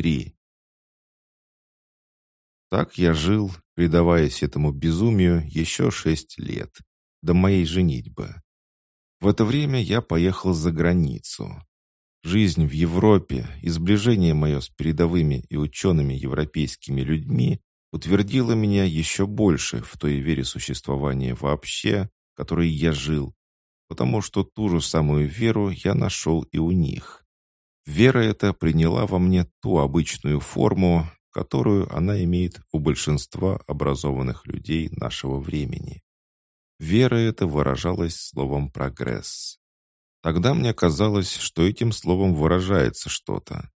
Три. Так я жил, предаваясь этому безумию еще шесть лет, до моей женитьбы. В это время я поехал за границу. Жизнь в Европе и сближение мое с передовыми и учеными европейскими людьми утвердило меня еще больше в той вере существования вообще, которой я жил, потому что ту же самую веру я нашел и у них. Вера эта приняла во мне ту обычную форму, которую она имеет у большинства образованных людей нашего времени. Вера эта выражалась словом «прогресс». Тогда мне казалось, что этим словом выражается что-то.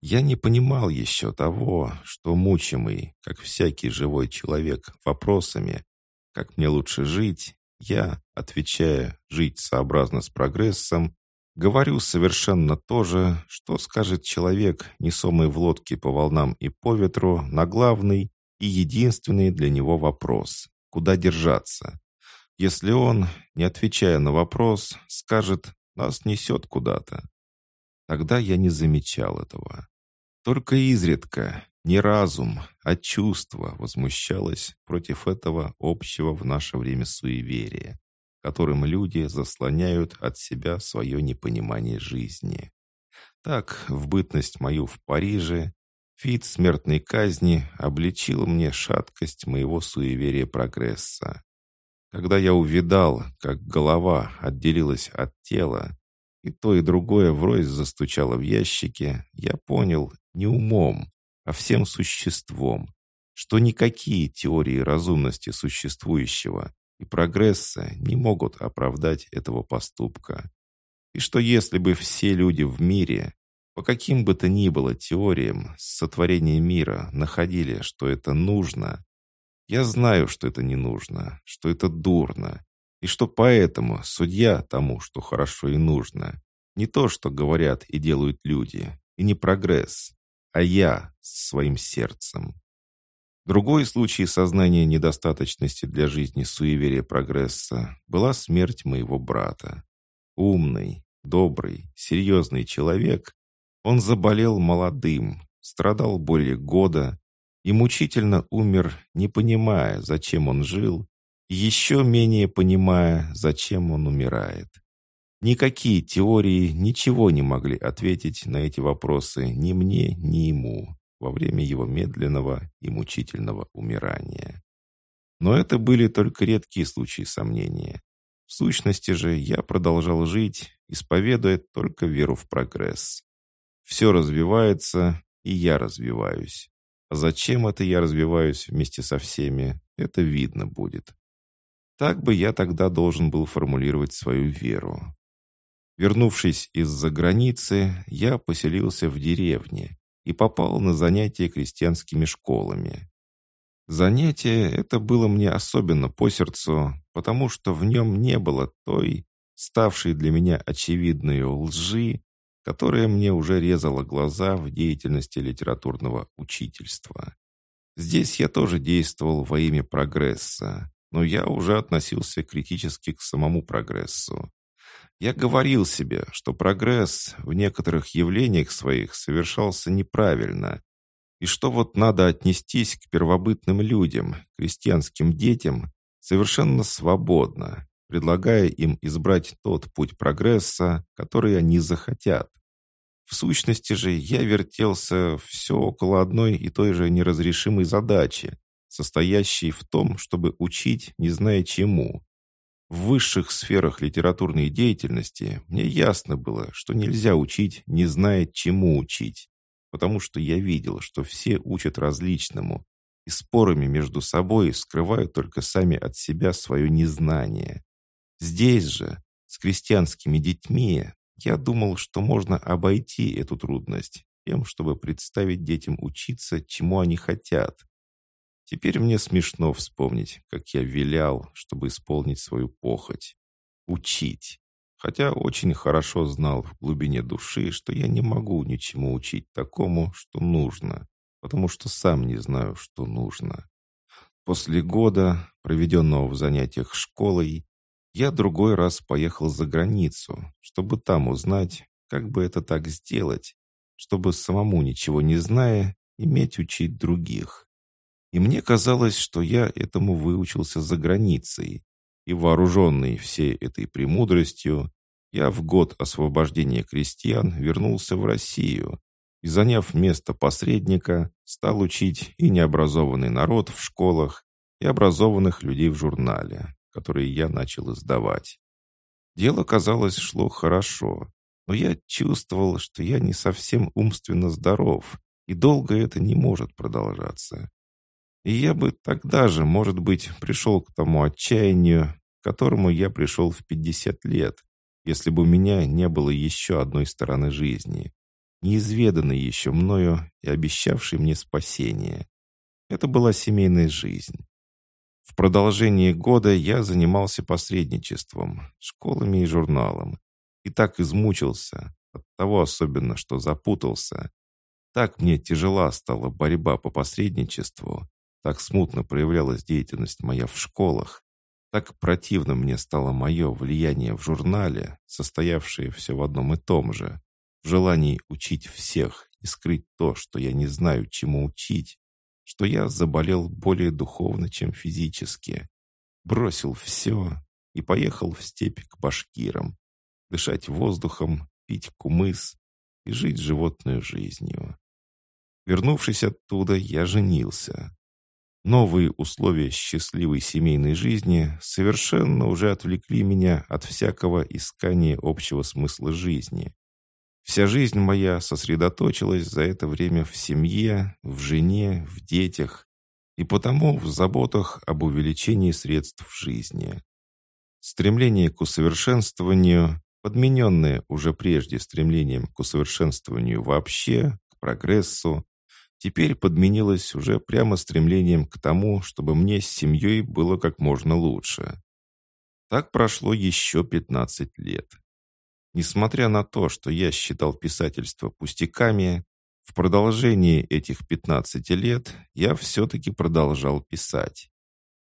Я не понимал еще того, что мучимый, как всякий живой человек, вопросами, как мне лучше жить, я, отвечая «жить сообразно с прогрессом», Говорю совершенно то же, что скажет человек, несомый в лодке по волнам и по ветру, на главный и единственный для него вопрос – куда держаться? Если он, не отвечая на вопрос, скажет «нас несет куда-то», тогда я не замечал этого. Только изредка, не разум, а чувство возмущалось против этого общего в наше время суеверия которым люди заслоняют от себя свое непонимание жизни. Так, в бытность мою в Париже, вид смертной казни обличил мне шаткость моего суеверия прогресса. Когда я увидал, как голова отделилась от тела, и то и другое врозь застучало в ящике, я понял не умом, а всем существом, что никакие теории разумности существующего и прогресса не могут оправдать этого поступка. И что если бы все люди в мире, по каким бы то ни было теориям сотворения мира, находили, что это нужно, я знаю, что это не нужно, что это дурно, и что поэтому судья тому, что хорошо и нужно, не то, что говорят и делают люди, и не прогресс, а я с своим сердцем. Другой случай сознания недостаточности для жизни суеверия прогресса была смерть моего брата. Умный, добрый, серьезный человек, он заболел молодым, страдал более года и мучительно умер, не понимая, зачем он жил, еще менее понимая, зачем он умирает. Никакие теории ничего не могли ответить на эти вопросы ни мне, ни ему во время его медленного и мучительного умирания. Но это были только редкие случаи сомнения. В сущности же я продолжал жить, исповедуя только веру в прогресс. Все развивается, и я развиваюсь. А зачем это я развиваюсь вместе со всеми, это видно будет. Так бы я тогда должен был формулировать свою веру. Вернувшись из-за границы, я поселился в деревне, и попал на занятия крестьянскими школами. Занятие это было мне особенно по сердцу, потому что в нем не было той, ставшей для меня очевидной лжи, которая мне уже резала глаза в деятельности литературного учительства. Здесь я тоже действовал во имя прогресса, но я уже относился критически к самому прогрессу. Я говорил себе, что прогресс в некоторых явлениях своих совершался неправильно, и что вот надо отнестись к первобытным людям, крестьянским детям, совершенно свободно, предлагая им избрать тот путь прогресса, который они захотят. В сущности же я вертелся все около одной и той же неразрешимой задачи, состоящей в том, чтобы учить, не зная чему, в высших сферах литературной деятельности мне ясно было, что нельзя учить, не зная, чему учить, потому что я видел, что все учат различному, и спорами между собой скрывают только сами от себя свое незнание. Здесь же, с крестьянскими детьми, я думал, что можно обойти эту трудность тем, чтобы представить детям учиться, чему они хотят, Теперь мне смешно вспомнить, как я вилял, чтобы исполнить свою похоть. Учить. Хотя очень хорошо знал в глубине души, что я не могу ничему учить такому, что нужно, потому что сам не знаю, что нужно. После года, проведенного в занятиях школой, я другой раз поехал за границу, чтобы там узнать, как бы это так сделать, чтобы самому ничего не зная, иметь учить других. И мне казалось, что я этому выучился за границей, и вооруженный всей этой премудростью, я в год освобождения крестьян вернулся в Россию и, заняв место посредника, стал учить и необразованный народ в школах, и образованных людей в журнале, которые я начал издавать. Дело, казалось, шло хорошо, но я чувствовал, что я не совсем умственно здоров, и долго это не может продолжаться. И я бы тогда же, может быть, пришел к тому отчаянию, к которому я пришел в 50 лет, если бы у меня не было еще одной стороны жизни, неизведанной еще мною и обещавшей мне спасение. Это была семейная жизнь. В продолжении года я занимался посредничеством, школами и журналом. И так измучился, от того особенно, что запутался. Так мне тяжела стала борьба по посредничеству, так смутно проявлялась деятельность моя в школах, так противно мне стало мое влияние в журнале, состоявшее все в одном и том же, в желании учить всех и скрыть то, что я не знаю, чему учить, что я заболел более духовно, чем физически. Бросил все и поехал в степь к башкирам, дышать воздухом, пить кумыс и жить животной жизнью. Вернувшись оттуда, я женился. Новые условия счастливой семейной жизни совершенно уже отвлекли меня от всякого искания общего смысла жизни. Вся жизнь моя сосредоточилась за это время в семье, в жене, в детях и потому в заботах об увеличении средств жизни. Стремление к усовершенствованию, подмененное уже прежде стремлением к усовершенствованию вообще, к прогрессу, теперь подменилось уже прямо стремлением к тому, чтобы мне с семьей было как можно лучше. Так прошло еще 15 лет. Несмотря на то, что я считал писательство пустяками, в продолжении этих 15 лет я все-таки продолжал писать.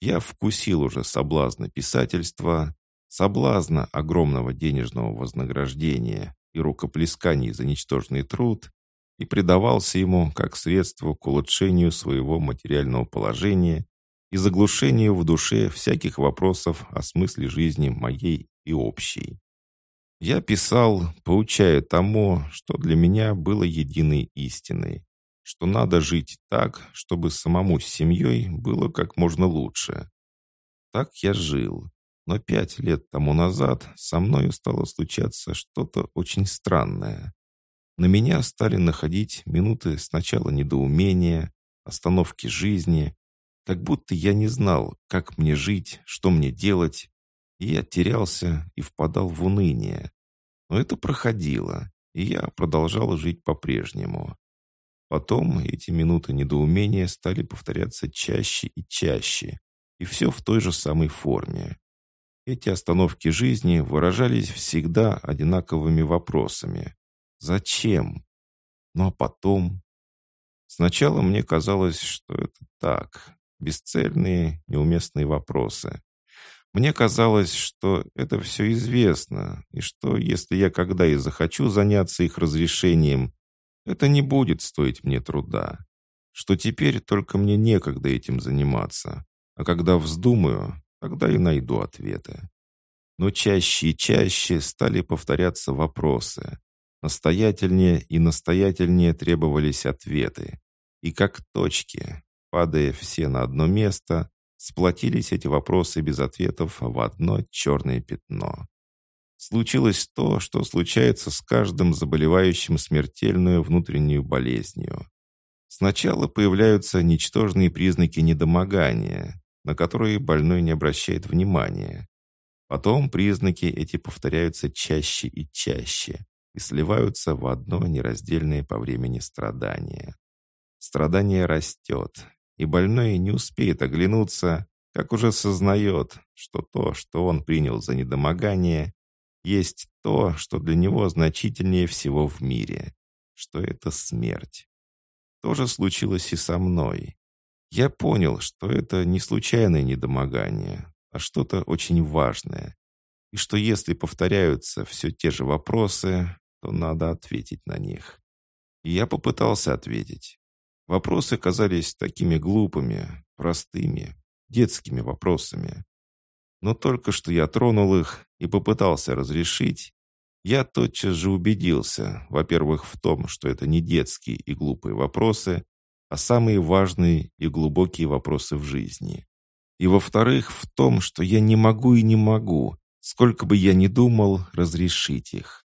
Я вкусил уже соблазна писательства, соблазна огромного денежного вознаграждения и рукоплесканий за ничтожный труд, и предавался ему как средство к улучшению своего материального положения и заглушению в душе всяких вопросов о смысле жизни моей и общей. Я писал, поучая тому, что для меня было единой истиной, что надо жить так, чтобы самому с семьей было как можно лучше. Так я жил, но пять лет тому назад со мною стало случаться что-то очень странное. На меня стали находить минуты сначала недоумения, остановки жизни, как будто я не знал, как мне жить, что мне делать, и я терялся и впадал в уныние. Но это проходило, и я продолжал жить по-прежнему. Потом эти минуты недоумения стали повторяться чаще и чаще, и все в той же самой форме. Эти остановки жизни выражались всегда одинаковыми вопросами. Зачем? Ну а потом... Сначала мне казалось, что это так, бесцельные, неуместные вопросы. Мне казалось, что это все известно, и что если я когда и захочу заняться их разрешением, это не будет стоить мне труда. Что теперь только мне некогда этим заниматься, а когда вздумаю, тогда и найду ответы. Но чаще и чаще стали повторяться вопросы. Настоятельнее и настоятельнее требовались ответы. И как точки, падая все на одно место, сплотились эти вопросы без ответов в одно черное пятно. Случилось то, что случается с каждым заболевающим смертельную внутреннюю болезнью. Сначала появляются ничтожные признаки недомогания, на которые больной не обращает внимания. Потом признаки эти повторяются чаще и чаще, и сливаются в одно нераздельное по времени страдание. Страдание растет, и больной не успеет оглянуться, как уже сознает, что то, что он принял за недомогание, есть то, что для него значительнее всего в мире, что это смерть. То же случилось и со мной. Я понял, что это не случайное недомогание, а что-то очень важное, и что если повторяются все те же вопросы, то надо ответить на них. И я попытался ответить. Вопросы казались такими глупыми, простыми, детскими вопросами. Но только что я тронул их и попытался разрешить, я тотчас же убедился, во-первых, в том, что это не детские и глупые вопросы, а самые важные и глубокие вопросы в жизни. И во-вторых, в том, что я не могу и не могу, сколько бы я ни думал, разрешить их.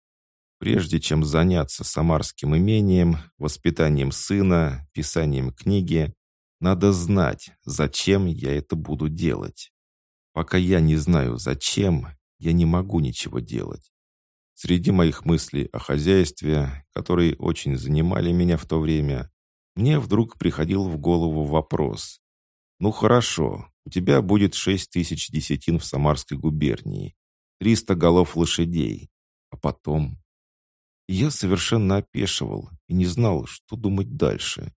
Прежде чем заняться самарским имением, воспитанием сына, писанием книги, надо знать, зачем я это буду делать. Пока я не знаю, зачем, я не могу ничего делать. Среди моих мыслей о хозяйстве, которые очень занимали меня в то время, мне вдруг приходил в голову вопрос. «Ну хорошо, у тебя будет шесть тысяч десятин в Самарской губернии, триста голов лошадей. А потом...» Я совершенно опешивал и не знал, что думать дальше.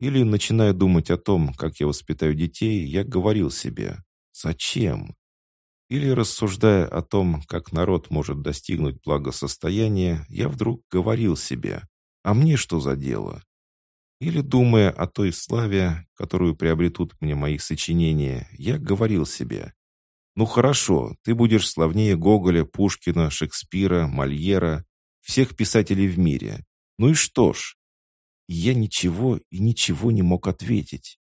Или, начиная думать о том, как я воспитаю детей, я говорил себе «Зачем?». Или, рассуждая о том, как народ может достигнуть благосостояния, я вдруг говорил себе, а мне что за дело? Или, думая о той славе, которую приобретут мне мои сочинения, я говорил себе, ну хорошо, ты будешь славнее Гоголя, Пушкина, Шекспира, Мольера, всех писателей в мире. Ну и что ж? я ничего и ничего не мог ответить.